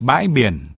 bãi biển.